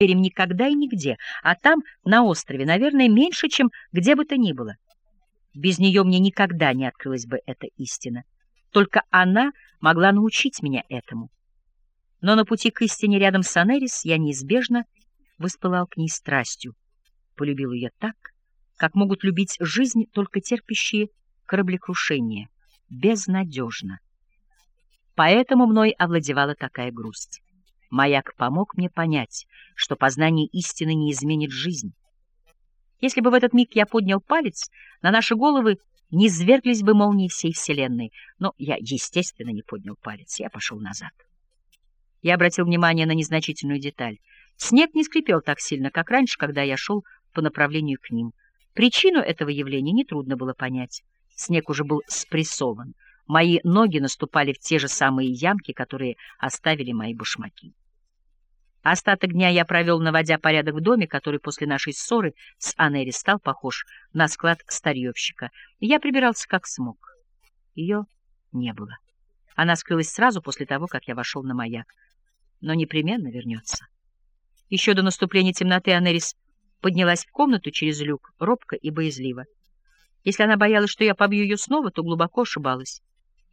верим никогда и нигде, а там, на острове, наверное, меньше, чем где бы то ни было. Без нее мне никогда не открылась бы эта истина. Только она могла научить меня этому. Но на пути к истине рядом с Анерис я неизбежно воспылал к ней страстью, полюбил ее так, как могут любить жизнь только терпящие кораблекрушение, безнадежно. Поэтому мной овладевала такая грусть. Маяк помог мне понять, что познание истины не изменит жизнь. Если бы в этот миг я поднял палец, на наши головы не зверглись бы молнии всей Вселенной. Но я, естественно, не поднял палец, я пошел назад. Я обратил внимание на незначительную деталь. Снег не скрипел так сильно, как раньше, когда я шел по направлению к ним. Причину этого явления нетрудно было понять. Снег уже был спрессован. Мои ноги наступали в те же самые ямки, которые оставили мои башмаки. Остаток дня я провел, наводя порядок в доме, который после нашей ссоры с Анери стал похож на склад старьевщика. Я прибирался как смог. Ее не было. Она скрылась сразу после того, как я вошел на маяк, но непременно вернется. Еще до наступления темноты Анерис поднялась в комнату через люк, робко и боязливо. Если она боялась, что я побью ее снова, то глубоко ошибалась.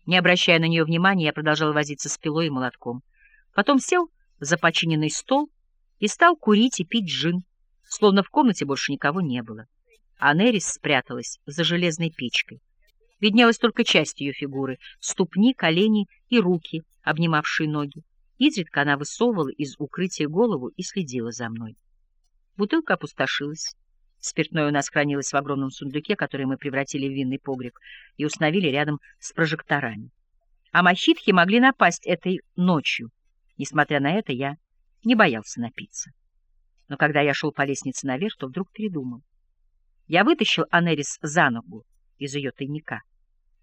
Не обращая на нее внимания, я продолжал возиться с пилой и молотком. Потом сел за починенный стол и стал курить и пить джин, словно в комнате больше никого не было. А Нерис спряталась за железной печкой. Виднелась только часть ее фигуры — ступни, колени и руки, обнимавшие ноги. Изредка она высовывала из укрытия голову и следила за мной. Бутылка опустошилась. Спиртное у нас хранилось в огромном сундуке, который мы превратили в винный погреб и установили рядом с прожекторами. А махитхи могли напасть этой ночью. Несмотря на это, я не боялся напиться. Но когда я шел по лестнице наверх, то вдруг передумал. Я вытащил Анерис за ногу из ее тайника.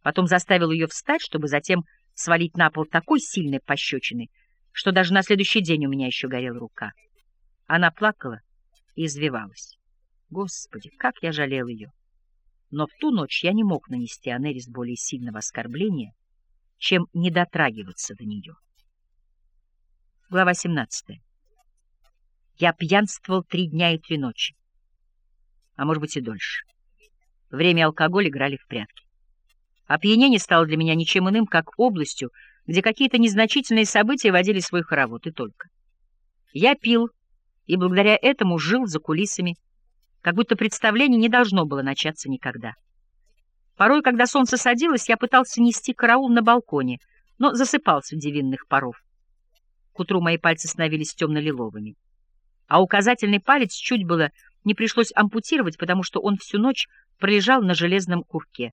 Потом заставил ее встать, чтобы затем свалить на пол такой сильной пощечины, что даже на следующий день у меня еще горела рука. Она плакала и извивалась. Господи, как я жалел ее! Но в ту ночь я не мог нанести Анерис более сильного оскорбления, чем не дотрагиваться до нее. Глава 17. Я пьянствовал три дня и три ночи, а может быть и дольше. Время и алкоголь играли в прятки. Опьянение стало для меня ничем иным, как областью, где какие-то незначительные события водили свой хоровод, и только. Я пил, и благодаря этому жил за кулисами, как будто представление не должно было начаться никогда. Порой, когда солнце садилось, я пытался нести караул на балконе, но засыпался в дивинных паров. К утру мои пальцы становились темно-лиловыми. А указательный палец чуть было не пришлось ампутировать, потому что он всю ночь пролежал на железном курке.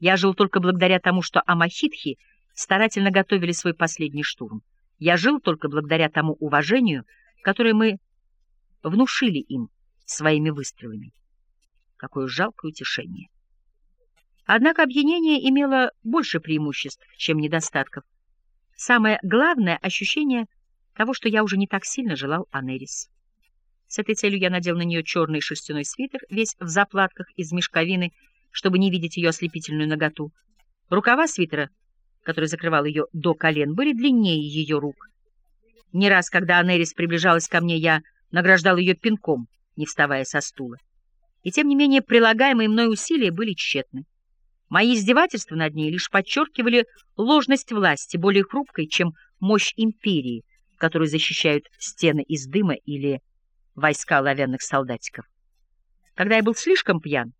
Я жил только благодаря тому, что амахитхи старательно готовили свой последний штурм. Я жил только благодаря тому уважению, которое мы внушили им своими выстрелами. Какое жалкое утешение! Однако объединение имело больше преимуществ, чем недостатков. Самое главное — ощущение того, что я уже не так сильно желал Анерис. С этой целью я надел на нее черный шерстяной свитер, весь в заплатках из мешковины, чтобы не видеть ее ослепительную наготу. Рукава свитера, который закрывал ее до колен, были длиннее ее рук. Не раз, когда Анерис приближалась ко мне, я награждал ее пинком, не вставая со стула. И тем не менее прилагаемые мной усилия были тщетны. Мои издевательства над ней лишь подчеркивали ложность власти, более хрупкой, чем мощь империи, которую защищают стены из дыма или войска оловянных солдатиков. Когда я был слишком пьян,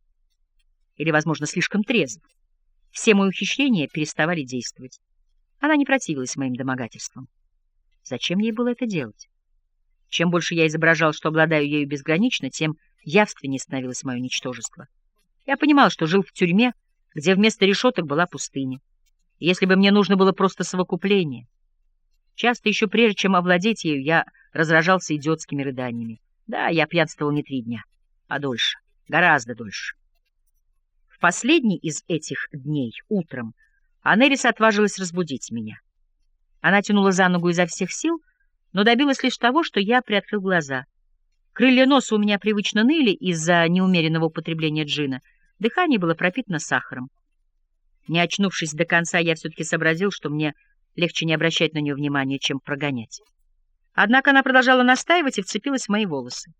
или, возможно, слишком трезв, все мои ухищрения переставали действовать. Она не противилась моим домогательствам. Зачем ей было это делать? Чем больше я изображал, что обладаю ею безгранично, тем явственнее становилось мое ничтожество. Я понимал, что жил в тюрьме, где вместо решеток была пустыня. Если бы мне нужно было просто совокупление. Часто еще прежде, чем овладеть ею, я разражался идиотскими рыданиями. Да, я пьянствовал не три дня, а дольше, гораздо дольше. В последний из этих дней, утром, Анерис отважилась разбудить меня. Она тянула за ногу изо всех сил, но добилась лишь того, что я приоткрыл глаза. Крылья носа у меня привычно ныли из-за неумеренного употребления джина — Дыхание было пропитано сахаром. Не очнувшись до конца, я все-таки сообразил, что мне легче не обращать на нее внимания, чем прогонять. Однако она продолжала настаивать и вцепилась в мои волосы.